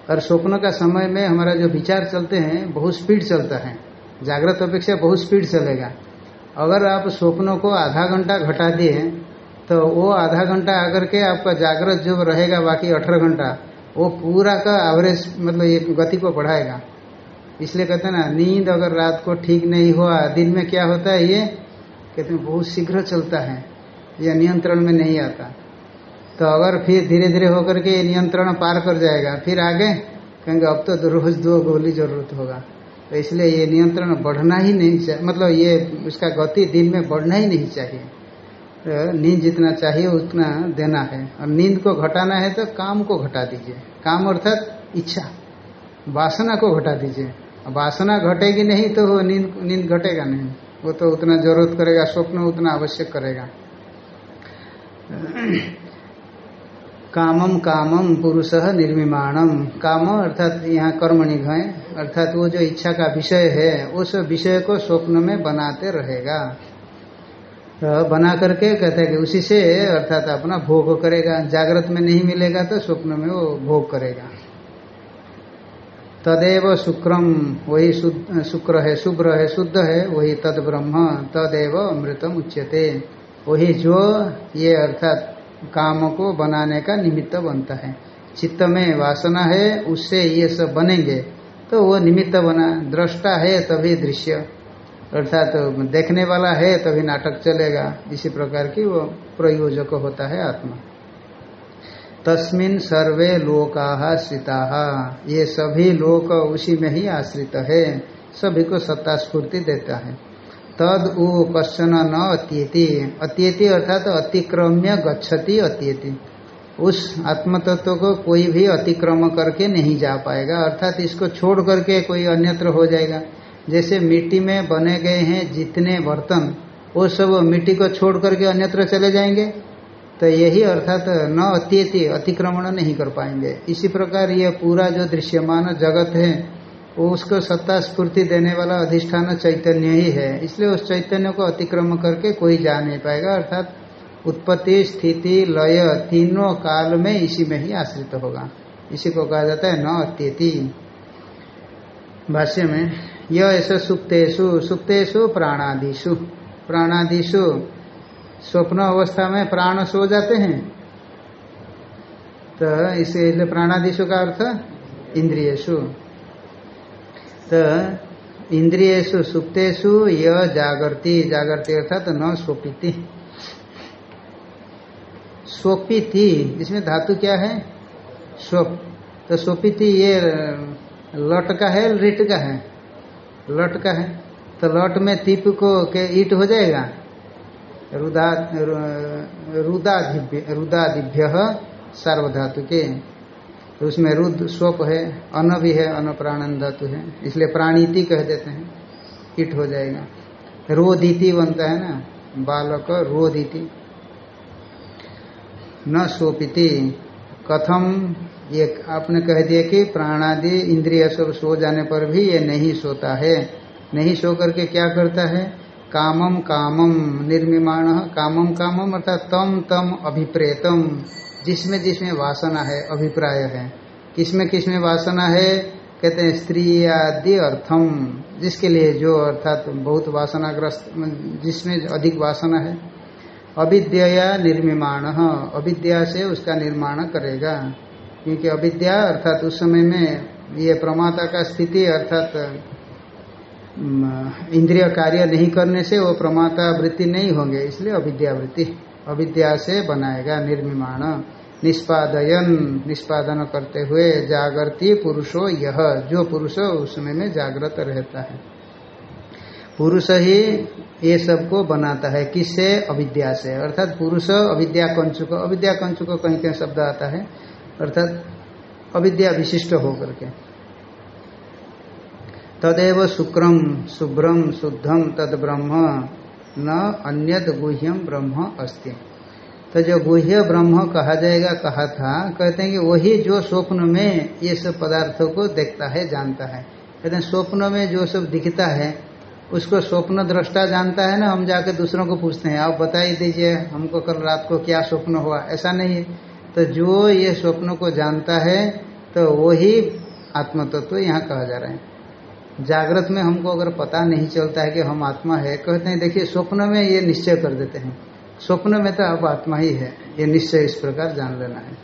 और स्वप्न का समय में हमारा जो विचार चलते हैं, बहुत स्पीड चलता है। जागृत अपेक्षा बहुत स्पीड चलेगा। अगर आप स्वप्नों को आधा घंटा घटा दिए तो वो आधा घंटा आकर के आपका जागृत जो रहेगा बाकी अठारह घंटा, वो पूरा का एवरेज मतलब ये गति को बढ़ाएगा। इसलिए कहते हैं ना, नींद अगर रात को ठीक नहीं हुआ, दिन में क्या होता है ये? कहते हैं बहुत शीघ्र चलता है यह नियंत्रण में नहीं आता। तो अगर फिर धीरे धीरे होकर के नियंत्रण पार कर जाएगा, फिर आगे कहेंगे, अब तो रोज दो गोली ज़रूरत होगा। तो इसलिए ये नियंत्रण बढ़ना ही नहीं चाहिए मतलब ये उसका गति दिन में बढ़ना ही नहीं चाहिए। तो नींद जितना चाहिए, उतना देना है। और नींद को घटाना है तो काम को घटा दीजिए। काम अर्थात इच्छा, वासना को घटा दीजिए। वासना घटेगी नहीं तो वो नींद नींद घटेगा नहीं। वो तो उतना ज़रूरत करेगा, स्वप्न उतना आवश्यक करेगा। कामम कामम पुरुष निर्मिमाणम काम अर्थात यहाँ कर्म निघय अर्थात वो जो इच्छा का विषय है, उस विषय को स्वप्न में बनाते रहेगा। तो बना करके कहते हैं कि उसी से अर्थात अपना भोग करेगा, जागृत में नहीं मिलेगा तो स्वप्न में वो भोग करेगा। तदेव शुक्रम वही शुक्र है, शुभ्र है, शुद्ध है, वही तद ब्रह्म तदेव अमृतम उच्यते। वही जो ये अर्थात काम को बनाने का निमित्त बनता है। चित्त में वासना है, उससे ये सब बनेंगे। तो वो निमित्त बना, दृष्टा है तभी दृश्य। अर्थात तो देखने वाला है तभी नाटक चलेगा। इसी प्रकार की वो प्रयोजक होता है आत्मा। तस्मिन सर्वे लोका श्रिता। ये सभी लोक उसी में ही आश्रित है। सभी को सत्ता स्फूर्ति देता है। तद उ कश्चन न अत्येति अत्येति अर्थात अतिक्रम्य गच्छति अत्येति उस आत्म तत्व को कोई भी अतिक्रम करके नहीं जा पाएगा। अर्थात इसको छोड़ करके कोई अन्यत्र हो जाएगा। जैसे मिट्टी में बने गए हैं जितने बर्तन, वो सब मिट्टी को छोड़ करके अन्यत्र चले जाएँगे। तो यही अर्थात न अत्यति अतिक्रमण नहीं कर पाएँगे। इसी प्रकार ये पूरा जो दृश्यमान जगत है उसको सत्ता स्फूर्ति देने वाला अधिष्ठान चैतन्य ही है। इसलिए उस चैतन्य को अतिक्रम करके कोई जा नहीं पाएगा, अर्थात उत्पत्ति, स्थिति, लय तीनों काल में इसी में ही आश्रित होगा। इसी को कहा जाता है न अत्यति। भाष्य में यह ऐसा सुप्तेशु सुप्तेशु प्राणादिशु प्राणादिशु स्वप्न अवस्था में प्राण सो जाते हैं। तो इसलिए प्राणादिशु का अर्थ इंद्रियसु तो इंद्रियसु सुप्तेशु यह जागृति जागृति अर्थात न स्वपिति। स्वपिति, इसमें धातु क्या है? स्वप तो स्वपिति ये लट का है, रिट का है? लट का है। तो लट में तीप को के ईट हो जाएगा? रुदा रुदादिभ्य रुदादिभ्य सार्वधातु के तो उसमें रुद स्वप है अन भी है अन प्राणन धातु है। इसलिए प्राणीति कह देते हैं। ईट हो जाएगा। रोदीति बनता है ना? बालक रोदीति। न सोपिति। कथम, ये आपने कह दिया कि प्राणादि इंद्रिय सब सो जाने पर भी ये नहीं सोता है। नहीं सो करके क्या करता है? कामम कामम, निर्मिमाण। कामम कामम अर्थात तम तम अभिप्रेतम। जिसमें जिसमें वासना है, अभिप्राय है। किसमें किसमें वासना है? कहते हैं, स्त्री आदि अर्थम, जिसके लिए जो अर्थात बहुत वासनाग्रस्त, जिसमें अधिक वासना है। अविद्या निर्मिमाण, अविद्या से उसका निर्माण करेगा। क्योंकि अविद्या अर्थात उस समय में ये प्रमाता का स्थिति अर्थात इंद्रिय कार्य नहीं करने से वो प्रमाता वृत्ति नहीं होंगे, इसलिए अविद्या वृत्ति, अविद्या से बनाएगा निर्मिमाण। निष्पादयन, निष्पादन करते हुए जागृति पुरुषो यह, जो पुरुष उस समय में जागृत रहता है। पुरुष ही ये सबको बनाता है, किससे? अविद्या से। अर्थात पुरुष अविद्या कंचुक अविद्या कंचुक कहीं कहीं शब्द आता है, अर्थात अविद्या विशिष्ट होकर के। तदेव शुक्रम शुभ्रम शुद्धम तद ब्रह्म न अन्यत गुह्यम ब्रह्म अस्ति। तो जो गुह्य ब्रह्म कहा जाएगा, कहा था, कहते हैं कि वही जो स्वप्न में ये सब पदार्थों को देखता है, जानता है। कहते हैं, स्वप्न में जो सब दिखता है, उसको स्वप्न दृष्टा जानता है ना, हम जाके दूसरों को पूछते हैं, आप बता ही दीजिए, हमको कल रात को क्या स्वप्न हुआ? ऐसा नहीं। है तो जो ये स्वप्न को जानता है तो वही आत्म तत्व तो यहाँ कहा जा रहा है। जागृत में हमको अगर पता नहीं चलता है कि हम आत्मा है, कहते हैं, देखिए, स्वप्न में ये निश्चय कर देते हैं। स्वप्न में तो अब आत्मा ही है। ये निश्चय इस प्रकार जान लेना है।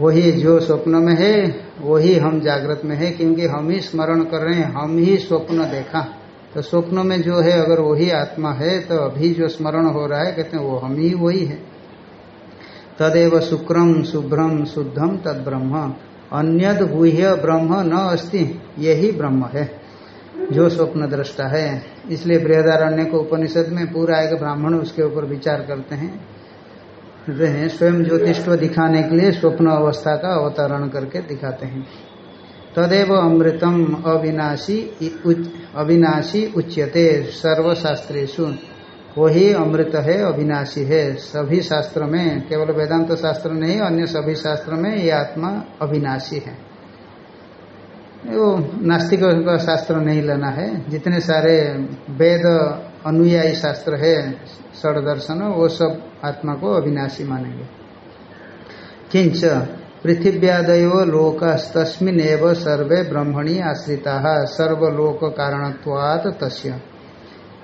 वही जो स्वप्न में है, वही हम जागृत में है, क्योंकि हम ही स्मरण कर रहे हैं, हम ही स्वप्न देखा। तो स्वप्न में जो है, अगर वही आत्मा है तो अभी जो स्मरण हो रहा है, कहते हैं, वो हम ही वही है। तदेव शुक्रम शुभ्रम शुद्धम तद ब्रह्म अन्यद गुह्य ब्रह्म न अस्ति, यही ब्रह्म है। जो स्वप्न दृष्टा है। इसलिए बृहदारण्य को उपनिषद में पूरा एक ब्राह्मण उसके ऊपर विचार करते हैं। स्वयं ज्योतिष्व दिखाने के लिए स्वप्न अवस्था का अवतरण करके दिखाते हैं। तदेव अमृतम अविनाशी अविनाशी उच्यते सर्वशास्त्रेशु वही अमृत है, अविनाशी है। सभी शास्त्र में, केवल वेदांत शास्त्र नहीं, अन्य सभी शास्त्र में ये आत्मा अविनाशी है। वो नास्तिक का शास्त्र नहीं लेना है। जितने सारे वेद अनुयायी शास्त्र है षड दर्शन वो सब आत्मा को अविनाशी मानेंगे। किंच, पृथिव्यादयो लोकस्तस्मिन एव सर्वे ब्रह्मणी आश्रिता सर्वलोक कारणत्वात् तस्य।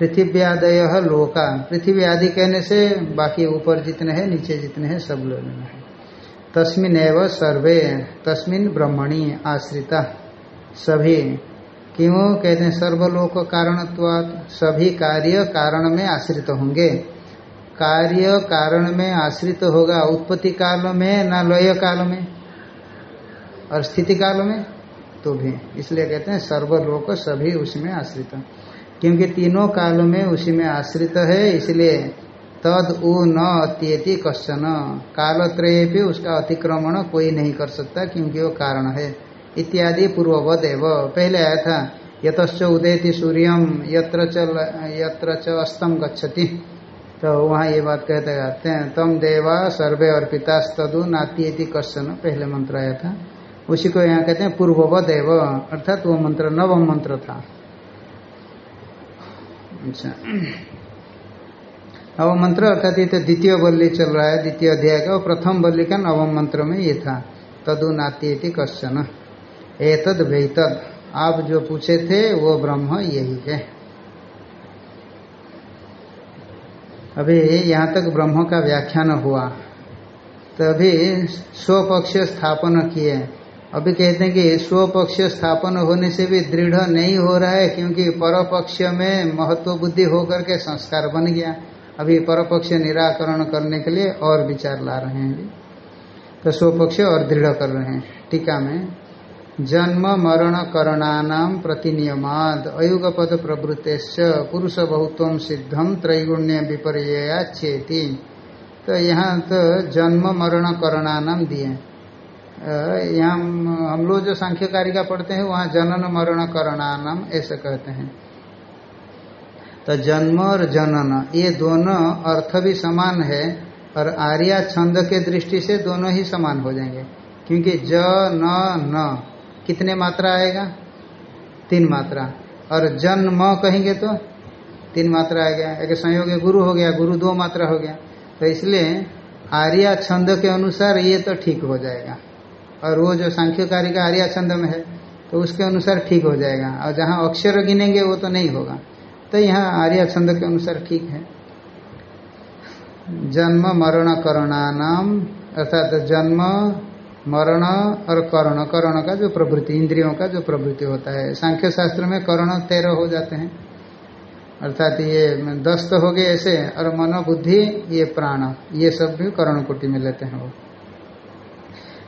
पृथिव्यादय लोका पृथ्वी आदि कहने से बाकी ऊपर जितने हैं, नीचे जितने हैं, सब लेना है। तस्मिन एव सर्वे, तस्मिन ब्रह्मणी आश्रिता। सभी। क्यों? कहते हैं, सर्वलोक कारणत्वात् सभी कार्य कारण में आश्रित होंगे। कार्य कारण में आश्रित होगा उत्पत्ति काल में, ना लय काल में और स्थिति काल में तो भी। इसलिए कहते हैं, सर्वलोक सभी उसमें आश्रित। क्योंकि तीनों काल में उसी में आश्रित है, इसलिए तद, उ, न, अत्यति, कश्चन। कालत्रय भी उसका अतिक्रमण कोई नहीं कर सकता, क्योंकि वो कारण है। इत्यादि पूर्ववद एव पहले आया था, यतश्च उदयति सूर्यम यत्र यत्र च अस्तम गच्छति। तो वहाँ ये बात कहते कहते हैं, तम देवा सर्वे अर्पिता तदु नाती कश्चन, पहले मंत्र आया था। उसी को यहाँ कहते हैं पूर्ववद एव अर्थात वो मंत्र नवम मंत्र था। अच्छा। नवम मंत्र अर्थात ये तो द्वितीय बल्ली चल रहा है, द्वितीय अध्याय का प्रथम बल्ली का नवम मंत्र में ये था। तदु नाती कश्चन। एतद वेतद आप जो पूछे थे, वो ब्रह्म यही है। अभी यहाँ तक ब्रह्म का व्याख्यान हुआ। तो अभी स्वपक्ष स्थापन किए। अभी कहते हैं कि स्वपक्ष स्थापन होने से भी दृढ़ नहीं हो रहा है, क्योंकि परपक्ष में महत्व बुद्धि होकर के संस्कार बन गया। अभी परपक्ष निराकरण करने के लिए और विचार ला रहे हैं। तो स्वपक्ष और दृढ़ कर रहे हैं। टीका में जन्म मरण करणानाम प्रतिनियमाद। अयुगपद प्रवृत्ते पुरुष बहुत्व सिद्धम त्रैगुण्य विपर्य चेती तो यहाँ तो जन्म मरण करणानाम दिए यहाँ हम लोग जो सांख्य कारिका पढ़ते हैं, वहाँ जनन मरण करणानाम ऐसे कहते हैं। तो जन्म और जनन, ये दोनों अर्थ भी समान है और आर्या छंद के दृष्टि से दोनों ही समान हो जाएँगे। क्योंकि ज, न न। कितने मात्रा आएगा? तीन मात्रा। और जन्म कहेंगे तो तीन मात्रा आएगा एक संयोग गुरु हो गया, गुरु दो मात्रा हो गया। तो इसलिए आर्या छंद के अनुसार ये तो ठीक हो जाएगा। और वो जो सांख्यकारी का आर्या छंद में है तो उसके अनुसार ठीक हो जाएगा। और जहाँ अक्षर गिनेंगे, वो तो नहीं होगा। तो यहाँ आर्या छंद के अनुसार ठीक है। जन्म मरण करणानाम अर्थात जन्म मरण और करण। करण का जो प्रवृत्ति, इंद्रियों का जो प्रवृत्ति होता है सांख्य शास्त्र में करण तेरह हो जाते हैं। अर्थात ये दस्त हो गए ऐसे, और मनो बुद्धि ये प्राण, ये सब भी करण कोटि में लेते हैं वो।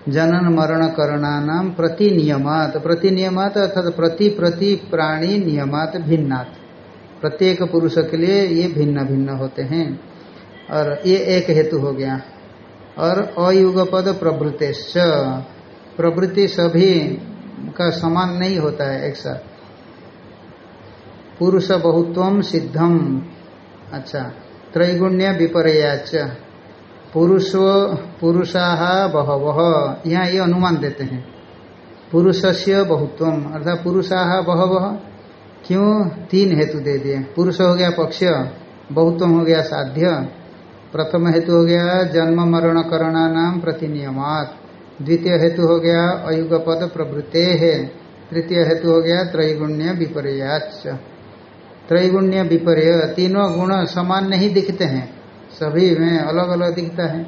जनन, मरण, करणानाम प्रति नियमात प्रति नियमात अर्थात प्रति प्रति प्राणी नियमात भिन्नात। प्रत्येक पुरुष के लिए ये भिन्न भिन्न होते हैं। और ये एक हेतु हो गया। और अयुगपद प्रवृत्तेश्च प्रवृत्ति सभी का समान नहीं होता है, एक साथ। पुरुष बहुत्व सिद्धम अच्छा त्रैगुण्य विपर्याच। पुरुष, पुरुषा बहव। यहाँ ये अनुमान देते हैं। पुरुष से बहुत्व, अर्थात पुरुषा बहव। क्यों? तीन हेतु दे दिए। पुरुष हो गया पक्ष, बहुत्व हो गया साध्य। प्रथम हेतु हो गया जन्म मरण करणा नाम प्रतिनियमात। द्वितीय हेतु हो गया अयुगपद प्रवृत्ते है तृतीय हेतु हो गया त्रैगुण्य विपर्याच त्रैगुण्य विपर्य तीनों गुण समान नहीं दिखते हैं। सभी में अलग अलग दिखता है।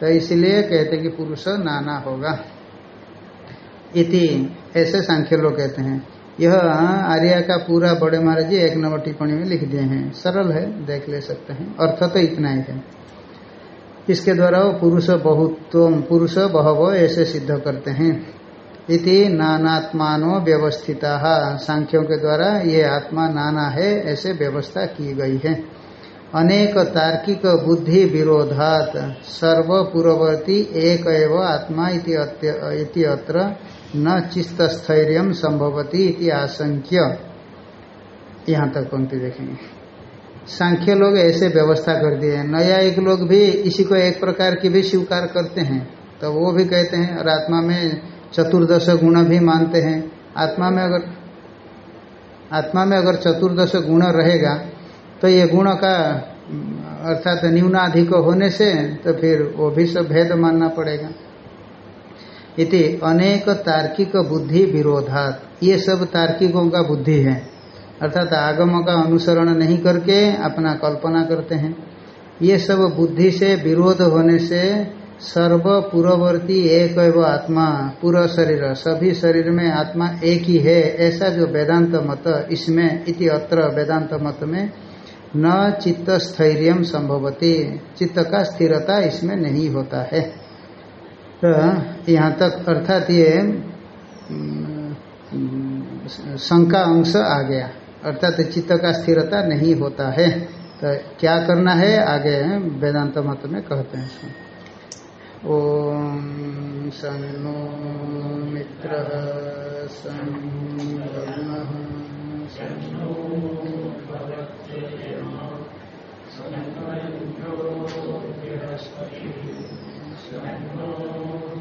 तो इसलिए कहते कि पुरुष नाना होगा। इति, ऐसे सांख्य लोग कहते हैं। यह आर्या का पूरा बड़े महाराज जी एक नंबर टिप्पणी में लिख दिए हैं। सरल है, देख ले सकते हैं। अर्थ तो इतना ही है। इसके द्वारा वो पुरुष बहुत्व, पुरुष बहव ऐसे सिद्ध करते हैं। इति नानात्मानो व्यवस्थिता। सांख्यों के द्वारा ये आत्मा नाना है, ऐसे व्यवस्था की गई है। अनेक तार्किक बुद्धि विरोधात। सर्व पूर्ववर्ती एक एव आत्मा इति अत्र। न चित्त स्थैर्य संभवती आशंक्य। यहाँ तक पंक्ति देखेंगे। सांख्य लोग ऐसे व्यवस्था कर दिए नया एक लोग भी इसी को एक प्रकार की भी स्वीकार करते हैं। तो वो भी कहते हैं, और आत्मा में चतुर्दश गुण भी मानते हैं। आत्मा में अगर, आत्मा में अगर चतुर्दश गुण रहेगा तो ये गुण का, अर्थात न्यूनाधिक होने से तो फिर वो भी सब भेद मानना पड़ेगा। इति अनेक तार्किक बुद्धि विरोधात। ये सब तार्किकों का बुद्धि है। अर्थात आगम का अनुसरण नहीं करके अपना कल्पना करते हैं। ये सब बुद्धि से विरोध होने से सर्व पूर्ववर्ती एक एवं आत्मा, पूरा शरीर, सभी शरीर में आत्मा एक ही है, ऐसा जो वेदांत मत इसमें इति अत्र वेदांत मत में न चित्त स्थैर्य संभवती। चित्त का स्थिरता इसमें नहीं होता है। तो यहाँ तक अर्थात ये शंका अंश आ गया। अर्थात चित्त का स्थिरता नहीं होता है। तो क्या करना है? आगे वेदांत मत में कहते हैं ओम सन्नो मित्र सन्नो Cristo.